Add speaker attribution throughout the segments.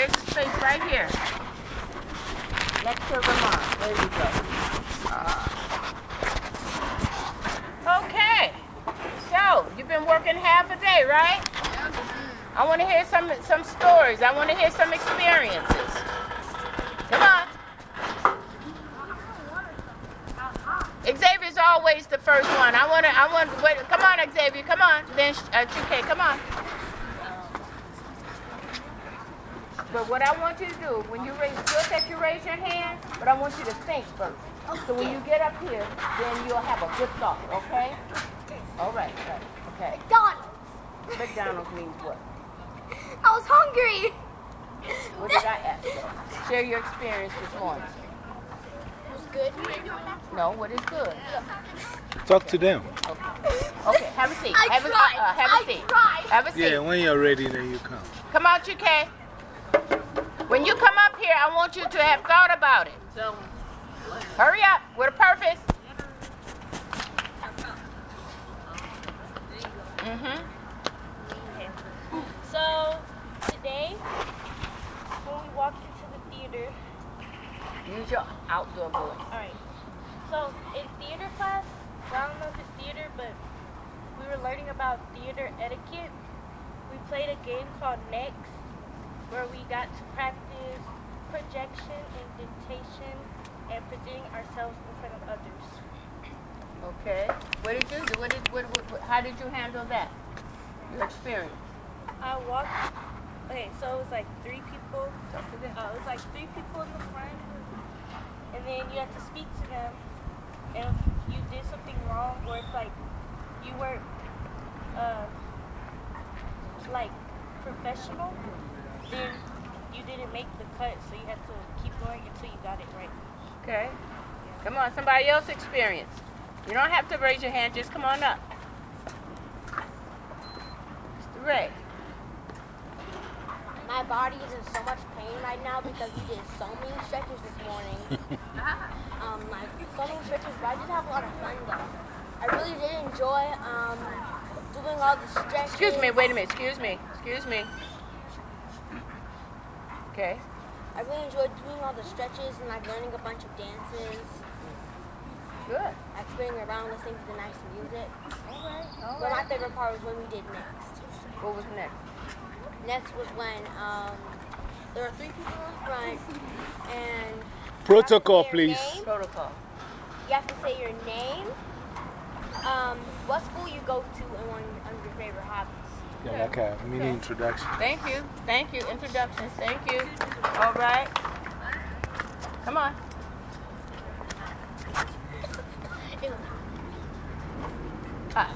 Speaker 1: There's a space right here. Next to Vermont. There you go. Uh, okay. So, you've been working half a day, right? I want to hear some, some stories. I want to hear some experiences. Come on. Xavier's always the first one. I want to, I want, wait, come on, Xavier, come on. Then, uh, TK, come on. But what I want you to do, when you raise, good that you raise your hand, but I want you to think first. So when you get up here, then you'll have a good thought, okay? All right, right, okay.
Speaker 2: McDonald's.
Speaker 1: McDonald's means what?
Speaker 2: I was hungry.
Speaker 1: What did I ask you? Share your experience this morning.
Speaker 2: It was good.
Speaker 1: No, what is good?
Speaker 3: Talk to them.
Speaker 1: Okay, have a seat.
Speaker 2: I
Speaker 1: have, a, uh, have
Speaker 2: I
Speaker 1: a seat.
Speaker 2: tried.
Speaker 1: Have a seat.
Speaker 3: Yeah, when you're ready, then you come.
Speaker 1: Come on, TK. When you come up here, I want you to have thought about it. So, hurry up, with a purpose. Mm hmm.
Speaker 4: So, today, when we walked into the theater,
Speaker 1: Use your outdoor voice.
Speaker 4: alright, so in theater class, I don't know if it's theater, but we were learning about theater etiquette. We played a game called Next, where we got to practice projection, indentation, and presenting ourselves in front of others.
Speaker 1: Okay. What did you do? What did, what, what, how did you handle that? Your experience.
Speaker 4: I walked, okay, so it was like three people. Uh, it was like three people in the front, and then you had to speak to them. And if you did something wrong, or if like you weren't uh, like professional, then you didn't make the cut, so you had to keep going until you got it right.
Speaker 1: Okay. Come on, somebody else experience. You don't have to raise your hand, just come on up. Mr. Ray.
Speaker 2: My body is in so much pain right now because we did so many stretches this morning. um, like, so many stretches, but I did have a lot of fun though. I really did enjoy um, doing all the stretches.
Speaker 1: Excuse me, wait a minute. Excuse me. Excuse me. Okay.
Speaker 2: I really enjoyed doing all the stretches and like learning a bunch of dances,
Speaker 1: Good.
Speaker 2: like spinning around, listening to the nice music.
Speaker 1: All right. All
Speaker 2: But my favorite part was when we did next.
Speaker 1: What was next?
Speaker 2: Next was when um, there were three people in front and
Speaker 3: Protocol,
Speaker 2: you have to say your
Speaker 3: please.
Speaker 2: name.
Speaker 1: Protocol.
Speaker 2: You have to say your name, um, what school you go to, and one of your favorite hobbies.
Speaker 3: Yeah, like a mini introduction.
Speaker 1: Thank you. Thank you. Introductions. Thank you. All right. Come on. Ah.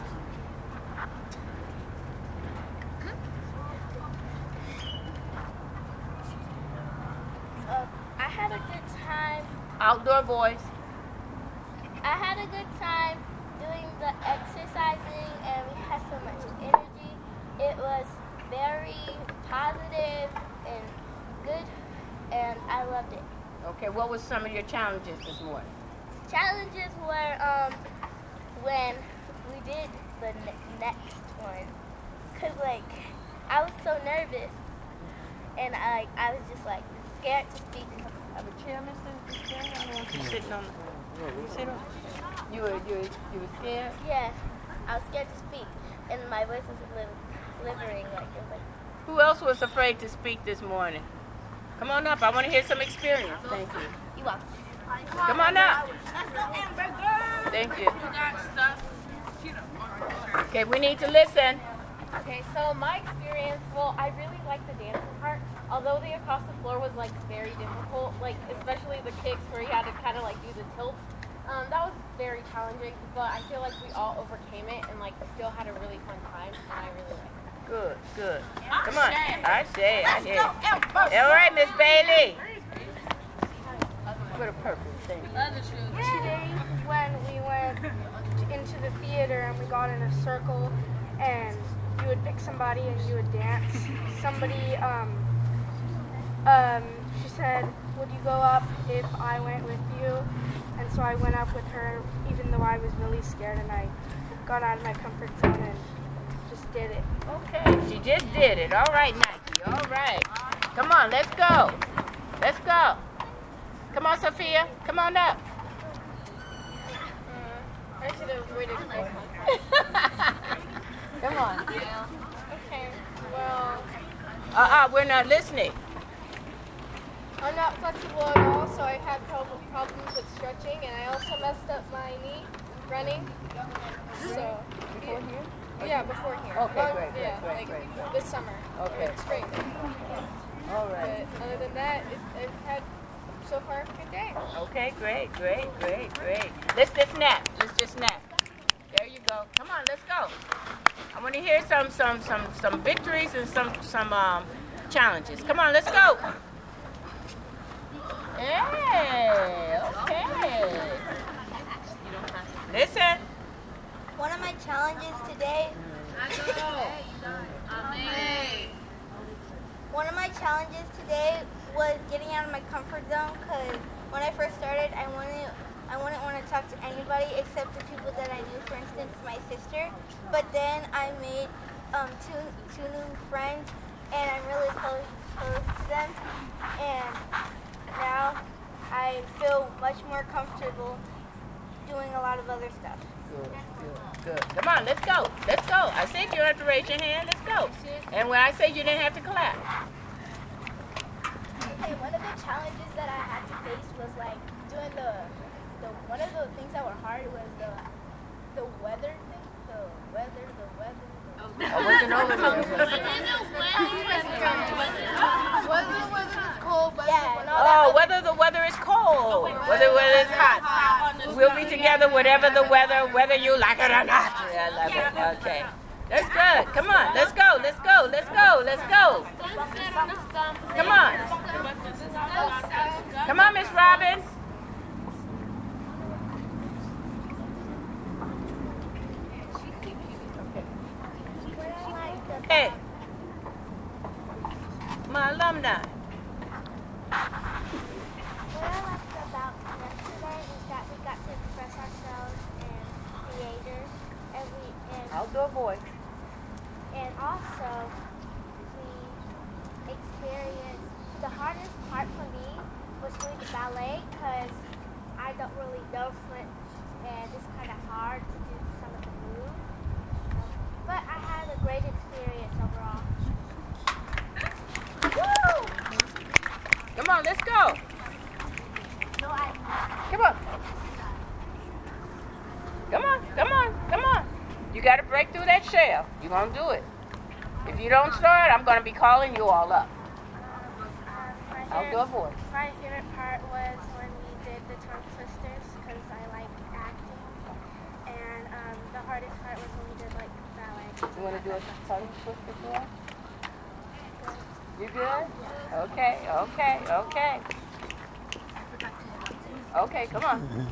Speaker 4: Uh, I had a good time.
Speaker 1: Outdoor voice.
Speaker 4: I had a good time doing the exercising, and we had so much energy. It was very positive and good, and I loved it.
Speaker 1: Okay, what was some of your challenges this morning?
Speaker 4: Challenges were um, when we did the ne- next one, cause like I was so nervous, and I like I was just like scared to speak.
Speaker 1: Have a chair, Mr. Chair? I don't want you sitting on the. You sit on. You were, you were, you were scared?
Speaker 4: Yeah, I was scared to speak, and my voice was li- slivering like like.
Speaker 1: Who else was afraid to speak this morning? Come on up. I want to hear some experience. Thank you.
Speaker 4: You welcome.
Speaker 1: Come on up. Thank you. Okay, we need to listen.
Speaker 5: Okay, so my experience, well, I really liked the dancing part. Although the across the floor was like very difficult, like especially the kicks where you had to kind of like do the tilt. Um, that was very challenging, but I feel like we all overcame it and like still had a really fun time, and I really liked it.
Speaker 1: Good, good. Come on. I say, I hear. you. All right, Miss Bailey. What a purpose. Thank you.
Speaker 6: Today, when we went into the theater and we got in a circle, and you would pick somebody and you would dance. Somebody, um, um, she said, "Would you go up if I went with you?" And so I went up with her, even though I was really scared, and I got out of my comfort zone and just did it.
Speaker 1: Okay, she just did it. All right, Nike. All right. Come on, let's go. Let's go. Come on, Sophia. Come on up.
Speaker 5: I should have waited for
Speaker 1: Come on.
Speaker 5: Okay. Well,
Speaker 1: Uh uh, we're not listening.
Speaker 5: I'm not flexible at all, so I had prob- problems with stretching, and I also messed up my knee running. So.
Speaker 1: Before here?
Speaker 5: Yeah, before here.
Speaker 1: Okay,
Speaker 5: Well,
Speaker 1: great, great,
Speaker 5: yeah,
Speaker 1: great,
Speaker 5: like
Speaker 1: great.
Speaker 5: this summer.
Speaker 1: Okay.
Speaker 5: It's great.
Speaker 1: All right.
Speaker 5: But other than that, it, I've had so far a good day.
Speaker 1: Okay, great, great, great, great. Let's just snap. Let's just nap. There you go. Come on, let's go. I want to hear some, some, some, some victories and some, some um, challenges. Come on, let's go. Hey, okay. Listen.
Speaker 2: One of my challenges today. One of my challenges today was getting out of my comfort zone because when I first started, I wanted I wouldn't want to talk to anybody except the people that I knew. For instance, my sister. But then I made um, two two new friends, and I'm really close close to them. And now I feel much more comfortable doing a lot of other stuff.
Speaker 1: Good, good, good. Come on, let's go. Let's go. I said you don't have to raise your hand. Let's go. And when I say you didn't have to clap.
Speaker 7: Okay, one of the challenges that I had to face was like doing the, the one of the things that were hard was the, the weather thing. The weather, the weather.
Speaker 1: I wasn't over there.
Speaker 7: Whether oh, the weather is cold, but yeah,
Speaker 1: Oh, whether the weather is cold, whether the weather is hot. We'll be together whatever the weather, whether you like it or not. Yeah, I love it. Okay. That's good. Come on. Let's go. Let's go. Let's go. Let's go. Come on. Come on, Miss Robin. Hey. My alumni.
Speaker 2: What I liked about yesterday is that we got to express ourselves and creators, and we and,
Speaker 1: Outdoor boy.
Speaker 2: and also we experienced the hardest part for me was doing the ballet because I don't really know French and it's kind of hard to do some of the moves. But I had a great experience overall.
Speaker 1: Woo! Come on, let's go.
Speaker 2: So I
Speaker 1: Come on. Come on, come on, come on. You got to break through that shell. You're going to do it. If you don't start, I'm going to be calling you all up.
Speaker 6: My
Speaker 1: Outdoor
Speaker 6: favorite,
Speaker 1: boy.
Speaker 6: my favorite part was when we did the tongue twisters because I like acting. And um, the hardest part was when we did like ballet.
Speaker 1: You want to do a tongue twister for us? You good? Okay, okay, okay. Okay, come on.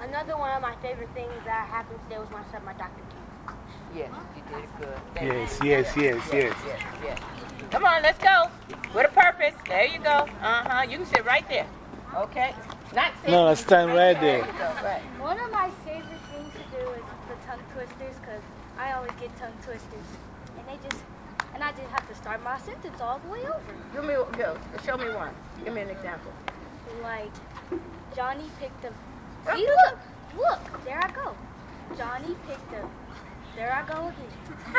Speaker 2: Another one of my favorite things that happened today was when I said my Dr. King.
Speaker 1: Yes, you did good.
Speaker 3: Yes, yes, yes, yes.
Speaker 1: Yes, yes. Come on, let's go. With a purpose. There you go. Uh huh. You can sit right there. Okay? Not sit.
Speaker 3: No, no, stand right there.
Speaker 1: you go, Right.
Speaker 6: One of my favorite things to do is the tongue twisters because I always get tongue twisters. And they just, and I just have to start my sentence all the way over.
Speaker 1: Give me, go. Show me one. Give me an example.
Speaker 6: Like, Johnny picked a. See, look, look, there I go. Johnny picked a. There I go again.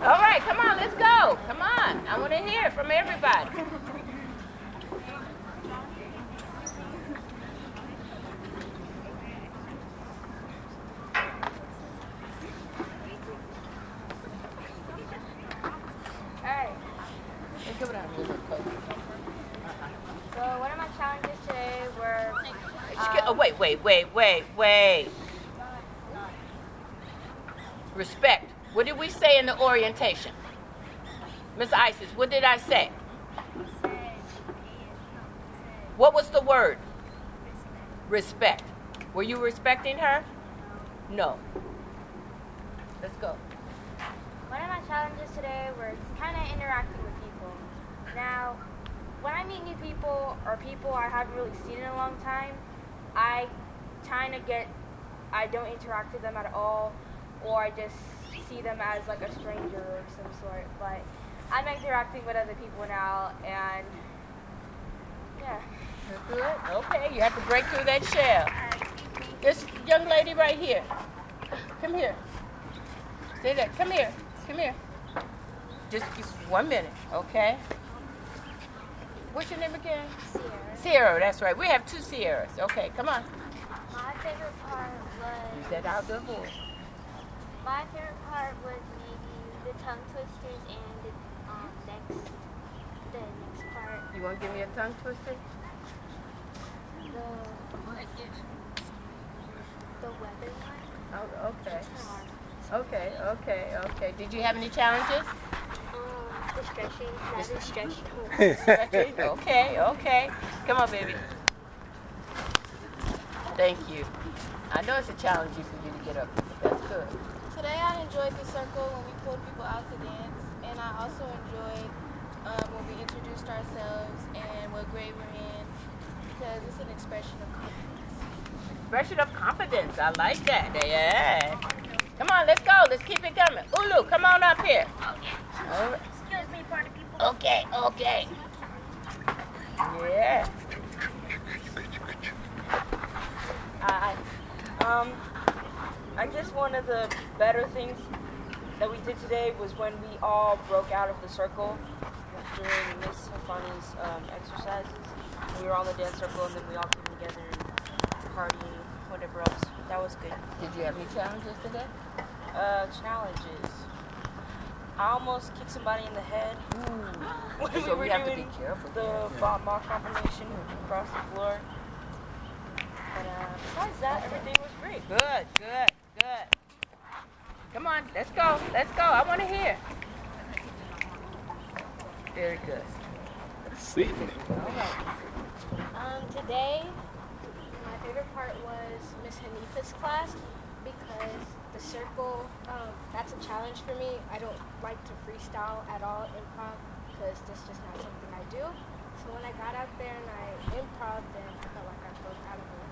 Speaker 1: All right, come on, let's go. Come on. I want to hear from everybody.
Speaker 6: Alright,
Speaker 1: Let's give it a
Speaker 6: so one of my challenges today were.
Speaker 1: Excuse- oh, wait, wait, wait, wait, wait. Respect. What did we say in the orientation? Miss Isis, what did I say? What was the word? Respect. Were you respecting her? No. Let's go.
Speaker 6: One of my challenges today was kind of interacting with people. Now, when I meet new people or people I haven't really seen in a long time, I kind of get, I don't interact with them at all,
Speaker 8: or I just see them as like a stranger of some sort. But I'm interacting with other people now, and yeah.
Speaker 1: Good. Okay, you have to break through that shell. This young lady right here. Come here. Stay there. Come here. Come here. Just just one minute, okay? What's your name again?
Speaker 2: Sierra.
Speaker 1: Sierra, that's right. We have two Sierras. Okay, come on.
Speaker 2: My favorite part
Speaker 1: You
Speaker 2: was
Speaker 1: said out the voice.
Speaker 2: My favorite part was maybe the tongue twisters and the um, next the next part
Speaker 1: You want to give me a tongue twister?
Speaker 2: the the weather one.
Speaker 1: Oh, okay. Okay, okay, okay. Did you have any challenges?
Speaker 2: Um, the stretching, not the stretching.
Speaker 1: Stretching? okay, okay. Come on, baby. Thank you. I know it's a challenge for you to get up, that's good.
Speaker 9: Today I enjoyed the circle when we pulled people out to dance, and I also enjoyed um, when we introduced ourselves and what grade we're in, because it's an expression of confidence.
Speaker 1: Expression of confidence. I like that. Yeah. Come on, let's go. Let's keep it coming. Ulu, come on up here. All right.
Speaker 2: Excuse me, party people.
Speaker 1: Okay, okay. Yeah.
Speaker 8: I, um, I guess one of the better things that we did today was when we all broke out of the circle during Miss Hafani's um, exercises. We were all in the dance circle and then we all came together and partying, whatever else. That was good.
Speaker 1: Did you have any challenges today?
Speaker 8: Uh, challenges. I almost kicked somebody in the head when
Speaker 1: So
Speaker 8: we
Speaker 1: we have to be careful.
Speaker 8: the ball ball combination across the floor. But uh, besides that, everything was great.
Speaker 1: Good, good, good. Come on, let's go. Let's go. I want to hear. Very good.
Speaker 3: Sydney.
Speaker 6: Um, today, my favorite part was Miss Hanifa's class because the circle, um, that's a challenge for me. I don't like to freestyle at all, improv, because that's just not something I do. So when I got out there and I improv, then I felt like I broke out of it.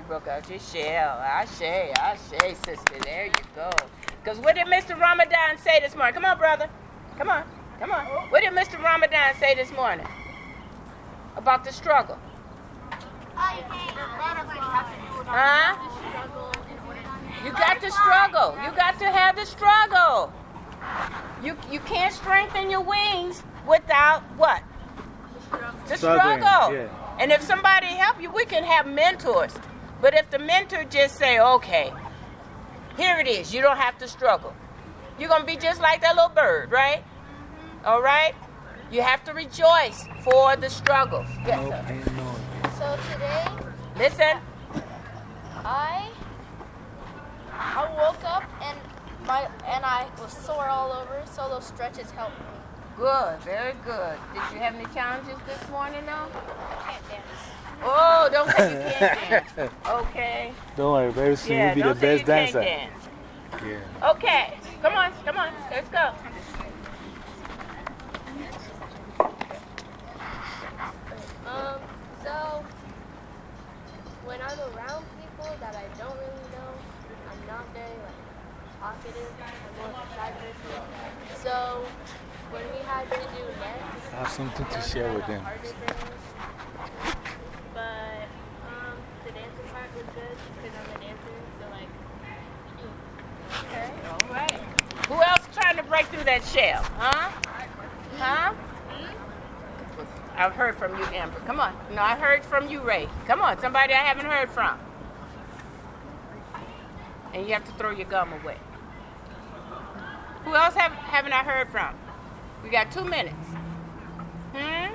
Speaker 1: She broke out your shell. I say, I say, sister. There you go. Because what did Mr. Ramadan say this morning? Come on, brother. Come on. Come on. What did Mr. Ramadan say this morning? About the struggle. Huh? You got to struggle. You got to have the struggle. You, you can't strengthen your wings without what? The struggle.
Speaker 3: yeah.
Speaker 1: And if somebody help you, we can have mentors. But if the mentor just say, okay, here it is, you don't have to struggle. You're going to be just like that little bird, right? All right? You have to rejoice for the struggle. Yes,
Speaker 3: No
Speaker 1: sir.
Speaker 3: no.
Speaker 6: So today,
Speaker 1: Listen.
Speaker 6: I I woke up and my and I was sore all over, so those stretches helped me.
Speaker 1: Good, very good. Did you have any challenges this morning, though?
Speaker 6: Can't dance.
Speaker 1: Oh, don't say you can't dance. Okay.
Speaker 3: Don't worry, very soon
Speaker 1: Yeah,
Speaker 3: you'll be the best
Speaker 1: you can't
Speaker 3: dancer.
Speaker 1: dance.
Speaker 3: Yeah.
Speaker 1: Okay, come on, come on, let's go.
Speaker 6: Um, so when I'm around people that I don't really know, I'm not very like talkative. I'm more of a shy person. So when we had to do next, I
Speaker 3: Have something to
Speaker 6: those
Speaker 3: share
Speaker 6: were
Speaker 3: with
Speaker 6: the
Speaker 3: them.
Speaker 6: harder things. But um, the dancing part was good because I'm a dancer. So like,
Speaker 1: Okay, all right. Who else trying to shell? Huh? Huh? I've heard from you, Amber. Come on. No, I heard from you, Ray. Come on, somebody I haven't heard from. And you have to throw your gum away. Who else have, haven't I heard from? We got two minutes. Hmm?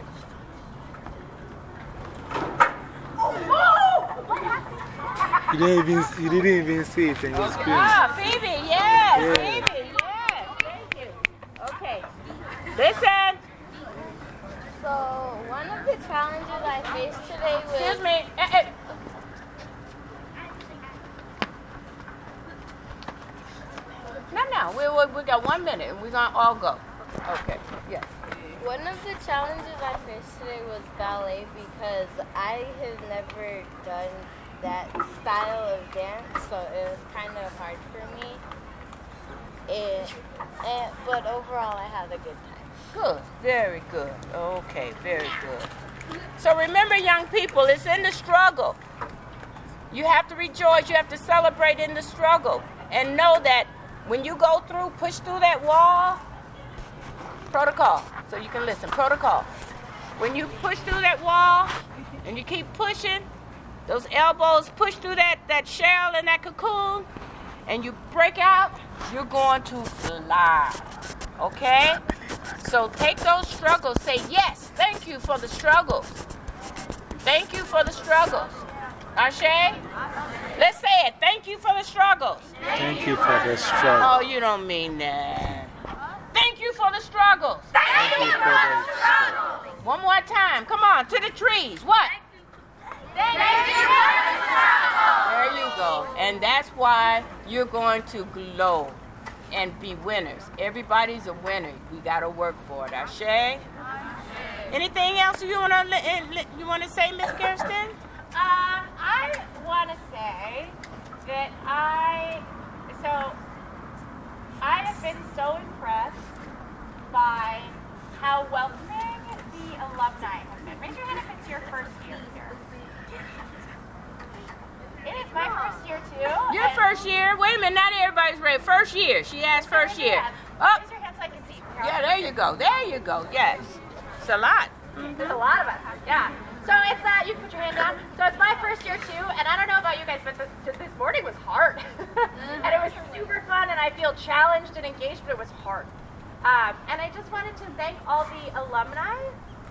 Speaker 3: You didn't even, you didn't even see it and you screamed.
Speaker 1: Ah, Phoebe, yes,
Speaker 3: Yeah.
Speaker 1: Phoebe, yes, thank you. Okay, listen.
Speaker 6: so one of the challenges I faced today was.
Speaker 1: Excuse me. Eh, eh. No, no, we, we, we got one minute and we're going to all go. Okay, yes.
Speaker 6: One of the challenges I faced today was ballet because I have never done that style of dance, so it was kind of hard for me.
Speaker 9: And, and, but overall, I had a good time.
Speaker 1: Good, very good. Okay, very good. So remember, young people, it's in the struggle. You have to rejoice, you have to celebrate in the struggle. And know that when you go through, push through that wall, protocol, so you can listen. Protocol. When you push through that wall and you keep pushing, those elbows push through that, that shell and that cocoon, and you break out, you're going to fly. Okay? So take those struggles. Say, yes, thank you for the struggles. Thank you for the struggles. Ashe? Let's say it. Thank you for the struggles.
Speaker 3: Thank you for the struggles.
Speaker 1: Oh, you don't mean that. Thank you for the struggles.
Speaker 3: Thank you for the struggle.
Speaker 1: One more time. Come on, to the trees. What? Thank you for the struggles. There you go. And that's why you're going to glow and be winners. Everybody's a winner. We got to work for it. Ashe? Anything else you want to you want to say, Miss Kirsten?
Speaker 5: Um, I want to say that I, so I have been so impressed by how welcoming the alumni have been. Raise your hand if it's your first year here. It is my first year too.
Speaker 1: Your first year. Wait a minute, not everybody's ready. First year. She asked first year. Up.
Speaker 5: Raise your hand so I can see.
Speaker 1: Yeah, there you go. There you go. Yes. It's a lot.
Speaker 5: There's a lot of us. Yeah. So it's uh, you can put your hand down. So it's my first year too, and I don't know about you guys, but this, this morning was hard, and it was super fun, and I feel challenged and engaged, but it was hard. Um, and I just wanted to thank all the alumni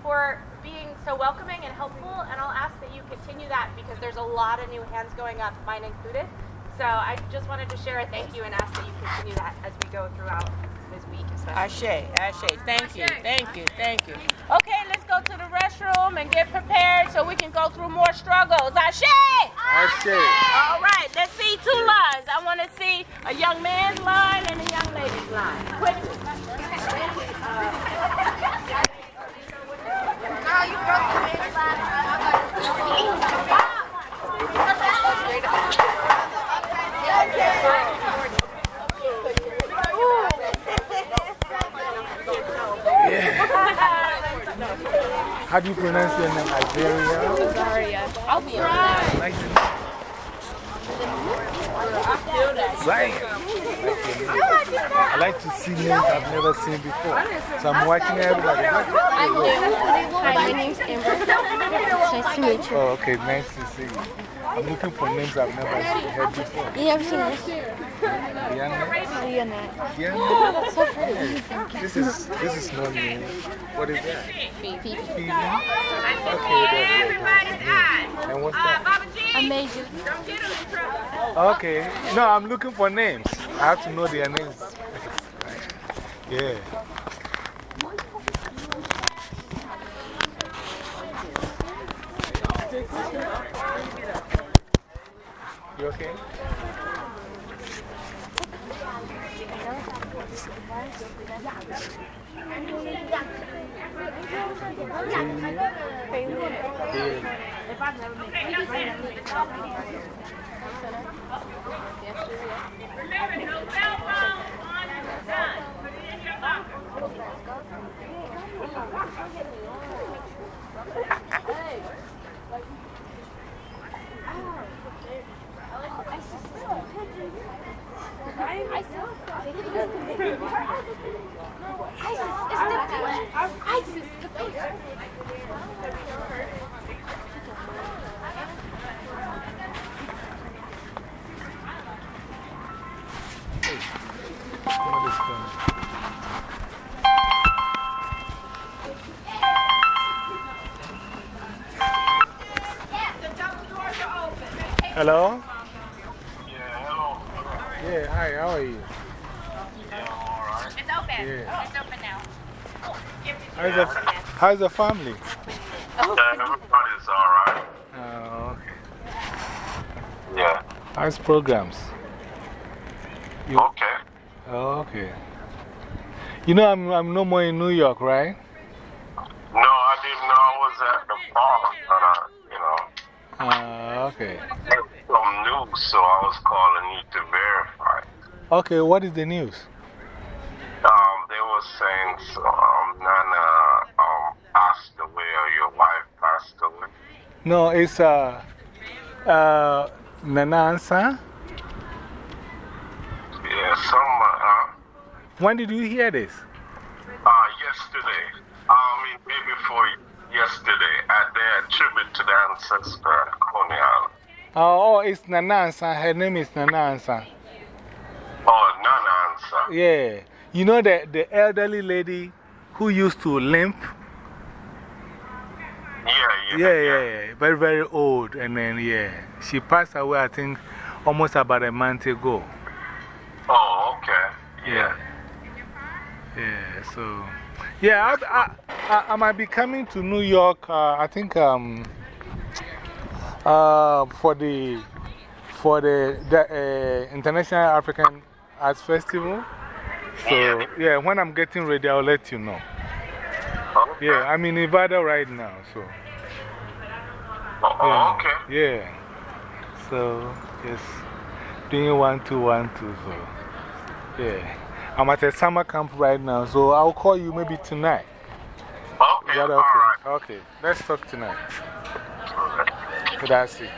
Speaker 5: for being so welcoming and helpful, and I'll ask that you continue that because there's a lot of new hands going up, mine included. So I just wanted to share a thank you and ask that you continue that as we go throughout this week, especially.
Speaker 1: Ashe, Ashe. Thank you, thank you, thank you. Okay, let's go to the restroom and get prepared so we can go through more struggles. Ashe!
Speaker 3: Ashe.
Speaker 1: All right, let's see two lines. I want to see a young man's line and a young lady's line. Quickly.
Speaker 7: Girl,
Speaker 3: How do you pronounce your name? Iberia?
Speaker 9: Zaria. I'll be alright.
Speaker 3: Like the Zion. I like to see names I've never seen before. So I'm watching everybody.
Speaker 9: I'm new. Hi, my name's Amber. It's nice to meet you.
Speaker 3: Oh, okay. Nice to see you. I'm looking for names I've never seen, heard before.
Speaker 9: You ever seen this?
Speaker 3: Rihanna?
Speaker 9: Leonette.
Speaker 3: Rihanna?
Speaker 9: That's so pretty.
Speaker 3: This is, this is not me. What is that?
Speaker 9: Phoebe.
Speaker 3: Phoebe? Okay, that's
Speaker 1: Everybody's eyes.
Speaker 3: And what's uh, that?
Speaker 1: Baba G,
Speaker 9: Amazing.
Speaker 1: don't get in trouble.
Speaker 3: Okay. No, I'm looking for names. I have to know their names. yeah. You okay?
Speaker 1: Remember, no cell phone on the gun. Put it in your pocket.
Speaker 3: Is going Hello? Yeah, hi, how are you?
Speaker 5: It's open.
Speaker 3: Yeah.
Speaker 5: It's open now.
Speaker 3: How's the, how's the family?
Speaker 10: everybody's alright.
Speaker 3: Oh, okay.
Speaker 10: Yeah.
Speaker 3: How's programs? You,
Speaker 10: Okay.
Speaker 3: oh, okay. You know, I'm, I'm no more in New York, right?
Speaker 10: No, I didn't know I was at the farm, but I, you know,
Speaker 3: Uh, okay.
Speaker 10: some news, so I was calling you to verify.
Speaker 3: Okay, what is the news? No, it's uh, uh, Nanansa.
Speaker 10: Yeah, some, uh,
Speaker 3: When did you hear this?
Speaker 10: uh, yesterday. I mean, day before yesterday, at the tribute to the ancestor Coney
Speaker 3: Oh, oh, it's Nanansa. Her name is Nanansa.
Speaker 10: Oh, none answer.
Speaker 3: Yeah. You know the, the elderly lady who used to limp?
Speaker 10: Yeah, yeah.
Speaker 3: Yeah, yeah, yeah. Very, very old. And then, yeah, she passed away, I think, almost about a month ago.
Speaker 10: Oh, okay.
Speaker 3: Yeah. Yeah, so. Yeah, I, I, I, I might be coming to New York, uh, I think, um, uh, for the, for the, the uh, International African Arts Festival. So, yeah, when I'm getting ready, I'll let you know.
Speaker 10: Okay.
Speaker 3: Yeah, I'm in Nevada right now, so.
Speaker 10: Oh,
Speaker 3: Yeah.
Speaker 10: okay.
Speaker 3: Yeah. So, just doing one, two, one, two. So, yeah. I'm at a summer camp right now, so I'll call you maybe tonight.
Speaker 10: Okay, all
Speaker 3: okay?
Speaker 10: right.
Speaker 3: Okay, let's talk tonight. That's it.